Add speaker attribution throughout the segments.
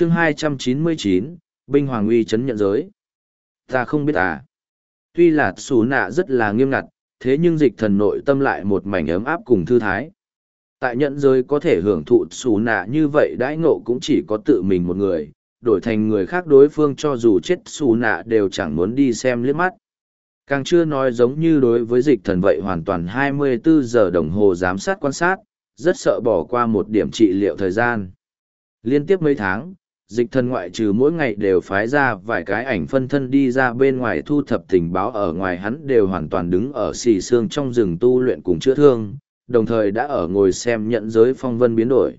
Speaker 1: chương 299, binh hoàng uy chấn nhận giới. Ta không biết à. Tuy là xù nạ rất là nghiêm ngặt, thế nhưng dịch thần nội tâm lại một mảnh ấm áp cùng thư thái. Tại nhận giới có thể hưởng thụ xù nạ như vậy đãi ngộ cũng chỉ có tự mình một người, đổi thành người khác đối phương cho dù chết xù nạ đều chẳng muốn đi xem liếc mắt. Càng chưa nói giống như đối với dịch thần vậy hoàn toàn 24 giờ đồng hồ giám sát quan sát, rất sợ bỏ qua một điểm trị liệu thời gian. Liên tiếp mấy tháng, dịch thần ngoại trừ mỗi ngày đều phái ra vài cái ảnh phân thân đi ra bên ngoài thu thập tình báo ở ngoài hắn đều hoàn toàn đứng ở xì xương trong rừng tu luyện cùng chữa thương, đồng thời đã ở ngồi xem nhận giới phong vân biến đổi.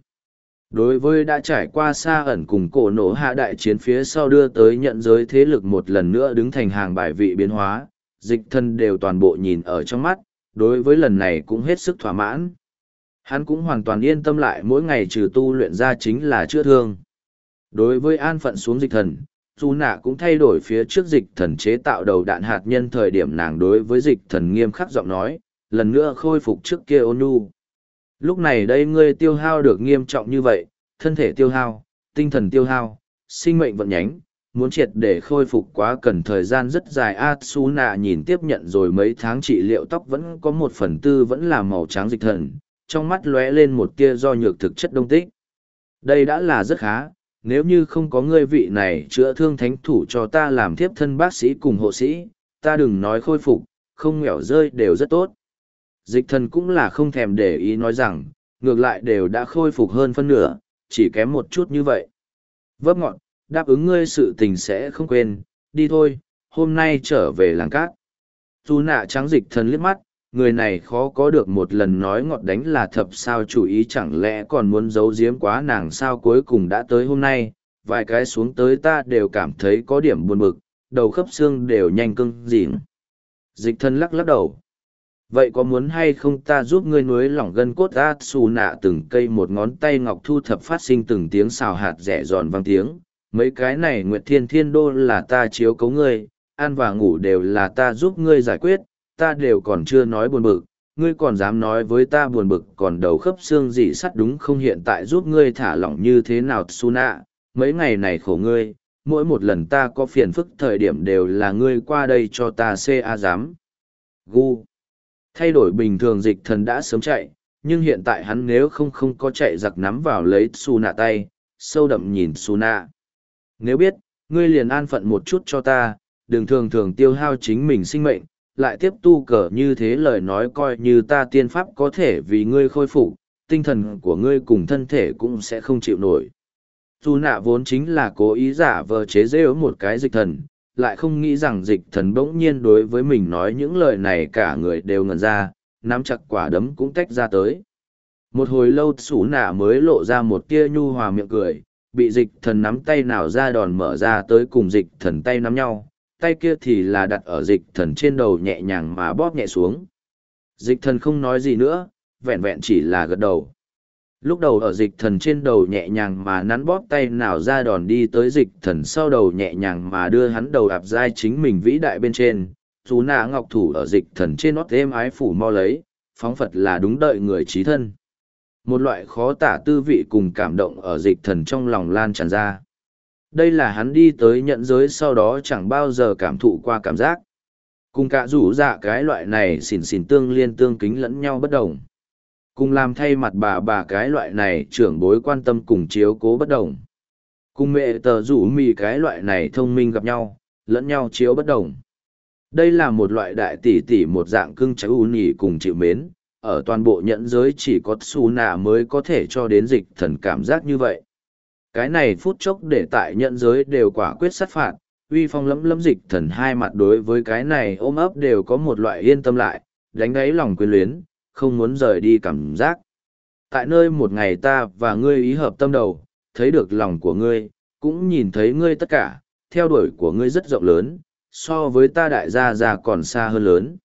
Speaker 1: Đối với đã trải qua xa ẩn cùng cổ nổ hạ đại chiến phía sau đưa tới nhận giới thế lực một lần nữa đứng thành hàng bài vị biến hóa, dịch thân đều toàn bộ nhìn ở trong mắt, đối với lần này cũng hết sức thỏa mãn. Hắn cũng hoàn toàn yên tâm lại mỗi ngày trừ tu luyện ra chính là chữa thương. Đối với an phận xuống dịch thần, dù nạ cũng thay đổi phía trước dịch thần chế tạo đầu đạn hạt nhân thời điểm nàng đối với dịch thần nghiêm khắc giọng nói, lần nữa khôi phục trước kia ôn nhu. Lúc này đây ngươi tiêu hao được nghiêm trọng như vậy, thân thể tiêu hao, tinh thần tiêu hao, sinh mệnh vận nhánh, muốn triệt để khôi phục quá cần thời gian rất dài Atsuna nhìn tiếp nhận rồi mấy tháng trị liệu tóc vẫn có một phần tư vẫn là màu trắng dịch thần, trong mắt lóe lên một tia do nhược thực chất đông tích. Đây đã là rất khá, nếu như không có ngươi vị này chữa thương thánh thủ cho ta làm tiếp thân bác sĩ cùng hộ sĩ, ta đừng nói khôi phục, không nghèo rơi đều rất tốt. Dịch thần cũng là không thèm để ý nói rằng, ngược lại đều đã khôi phục hơn phân nửa, chỉ kém một chút như vậy. Vấp ngọn, đáp ứng ngươi sự tình sẽ không quên, đi thôi, hôm nay trở về làng cát. Tu nạ trắng dịch thần liếc mắt, người này khó có được một lần nói ngọt đánh là thập sao chủ ý chẳng lẽ còn muốn giấu giếm quá nàng sao cuối cùng đã tới hôm nay, vài cái xuống tới ta đều cảm thấy có điểm buồn bực, đầu khớp xương đều nhanh cưng dịnh. Dịch thân lắc lắc đầu. Vậy có muốn hay không ta giúp ngươi nuối lỏng gân cốt ra xù nạ từng cây một ngón tay ngọc thu thập phát sinh từng tiếng xào hạt rẻ giòn vang tiếng. Mấy cái này Nguyệt Thiên Thiên Đô là ta chiếu cấu ngươi, ăn và ngủ đều là ta giúp ngươi giải quyết, ta đều còn chưa nói buồn bực, ngươi còn dám nói với ta buồn bực còn đầu khớp xương gì sắt đúng không hiện tại giúp ngươi thả lỏng như thế nào Suna, mấy ngày này khổ ngươi, mỗi một lần ta có phiền phức thời điểm đều là ngươi qua đây cho ta ca dám. Gu. Thay đổi bình thường dịch thần đã sớm chạy, nhưng hiện tại hắn nếu không không có chạy giặc nắm vào lấy Suna tay, sâu đậm nhìn Suna. Nếu biết, ngươi liền an phận một chút cho ta, đừng thường thường tiêu hao chính mình sinh mệnh, lại tiếp tu cờ như thế lời nói coi như ta tiên pháp có thể vì ngươi khôi phục, tinh thần của ngươi cùng thân thể cũng sẽ không chịu nổi. Dù nạ vốn chính là cố ý giả vờ chế rêu một cái dịch thần, lại không nghĩ rằng dịch thần bỗng nhiên đối với mình nói những lời này cả người đều ngần ra, nắm chặt quả đấm cũng tách ra tới. Một hồi lâu xù nạ mới lộ ra một tia nhu hòa miệng cười, bị dịch thần nắm tay nào ra đòn mở ra tới cùng dịch thần tay nắm nhau tay kia thì là đặt ở dịch thần trên đầu nhẹ nhàng mà bóp nhẹ xuống. Dịch thần không nói gì nữa, vẹn vẹn chỉ là gật đầu. Lúc đầu ở dịch thần trên đầu nhẹ nhàng mà nắn bóp tay nào ra đòn đi tới dịch thần sau đầu nhẹ nhàng mà đưa hắn đầu đạp dai chính mình vĩ đại bên trên. Chú nạ ngọc thủ ở dịch thần trên nót êm ái phủ mo lấy, phóng phật là đúng đợi người trí thân. Một loại khó tả tư vị cùng cảm động ở dịch thần trong lòng lan tràn ra. Đây là hắn đi tới nhận giới sau đó chẳng bao giờ cảm thụ qua cảm giác. Cùng cả rủ dạ cái loại này xỉn xỉn tương liên tương kính lẫn nhau bất đồng. Cùng làm thay mặt bà bà cái loại này trưởng bối quan tâm cùng chiếu cố bất đồng. Cùng mẹ tờ rủ mì cái loại này thông minh gặp nhau, lẫn nhau chiếu bất đồng. Đây là một loại đại tỷ tỷ một dạng cưng cháy u nhỉ cùng chịu mến, ở toàn bộ nhẫn giới chỉ có su nạ mới có thể cho đến dịch thần cảm giác như vậy. Cái này phút chốc để tại nhận giới đều quả quyết sát phạt, uy phong lẫm lẫm dịch thần hai mặt đối với cái này ôm ấp đều có một loại yên tâm lại, đánh đáy lòng quyến luyến, không muốn rời đi cảm giác. Tại nơi một ngày ta và ngươi ý hợp tâm đầu, thấy được lòng của ngươi, cũng nhìn thấy ngươi tất cả, theo đuổi của ngươi rất rộng lớn, so với ta đại gia già còn xa hơn lớn.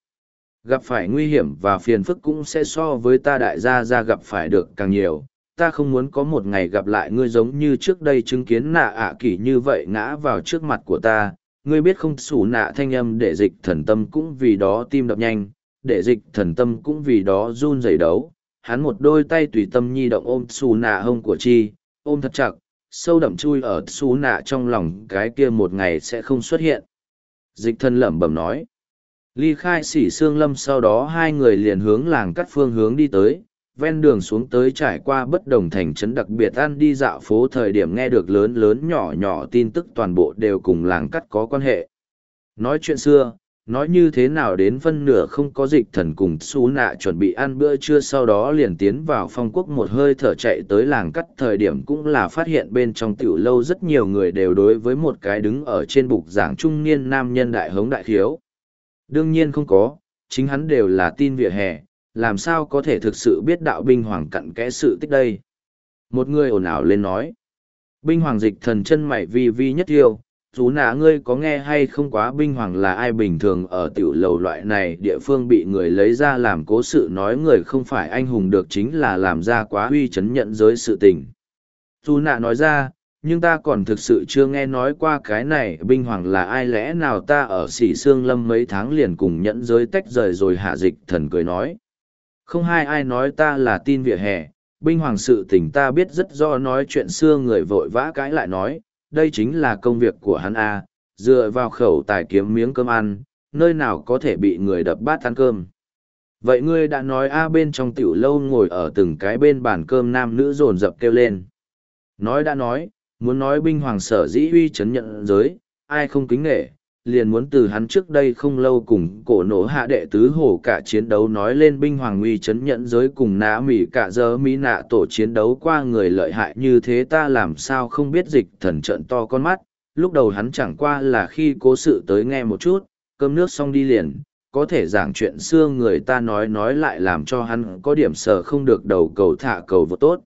Speaker 1: Gặp phải nguy hiểm và phiền phức cũng sẽ so với ta đại gia gia gặp phải được càng nhiều, ta không muốn có một ngày gặp lại ngươi giống như trước đây chứng kiến nạ ạ à kỷ như vậy ngã vào trước mặt của ta ngươi biết không xù nạ thanh âm để dịch thần tâm cũng vì đó tim đập nhanh để dịch thần tâm cũng vì đó run rẩy đấu hắn một đôi tay tùy tâm nhi động ôm xù nạ hông của chi ôm thật chặt sâu đậm chui ở xù nạ trong lòng cái kia một ngày sẽ không xuất hiện. Dịch thần lẩm bẩm nói. Ly khai xỉ xương lâm sau đó hai người liền hướng làng cắt phương hướng đi tới, ven đường xuống tới trải qua bất đồng thành trấn đặc biệt ăn đi dạo phố thời điểm nghe được lớn lớn nhỏ nhỏ tin tức toàn bộ đều cùng làng cắt có quan hệ. Nói chuyện xưa, nói như thế nào đến phân nửa không có dịch thần cùng xú nạ chuẩn bị ăn bữa trưa sau đó liền tiến vào phong quốc một hơi thở chạy tới làng cắt thời điểm cũng là phát hiện bên trong tiểu lâu rất nhiều người đều đối với một cái đứng ở trên bục giảng trung niên nam nhân đại hống đại khiếu. Đương nhiên không có, chính hắn đều là tin vỉa hè, làm sao có thể thực sự biết đạo binh hoàng cặn kẽ sự tích đây. Một người ồn ào lên nói. Binh hoàng dịch thần chân mày vi vi nhất yêu, chú nạ ngươi có nghe hay không quá binh hoàng là ai bình thường ở tiểu lầu loại này địa phương bị người lấy ra làm cố sự nói người không phải anh hùng được chính là làm ra quá uy chấn nhận giới sự tình. Chú nạ nói ra, nhưng ta còn thực sự chưa nghe nói qua cái này binh hoàng là ai lẽ nào ta ở xỉ xương lâm mấy tháng liền cùng nhẫn giới tách rời rồi hạ dịch thần cười nói. Không hai ai nói ta là tin vỉa hè, binh hoàng sự tình ta biết rất do nói chuyện xưa người vội vã cãi lại nói, đây chính là công việc của hắn a dựa vào khẩu tài kiếm miếng cơm ăn nơi nào có thể bị người đập bát ăn cơm. Vậy ngươi đã nói a bên trong tiểu lâu ngồi ở từng cái bên bàn cơm nam nữ dồn dập kêu lên. Nói đã nói muốn nói binh hoàng sở dĩ uy chấn nhận giới ai không kính nghệ liền muốn từ hắn trước đây không lâu cùng cổ nổ hạ đệ tứ hổ cả chiến đấu nói lên binh hoàng uy chấn nhận giới cùng nã mỹ cả giờ mỹ nạ tổ chiến đấu qua người lợi hại như thế ta làm sao không biết dịch thần trận to con mắt. Lúc đầu hắn chẳng qua là khi cố sự tới nghe một chút, cơm nước xong đi liền, có thể giảng chuyện xưa người ta nói nói lại làm cho hắn có điểm sợ không được đầu cầu thả cầu vô tốt.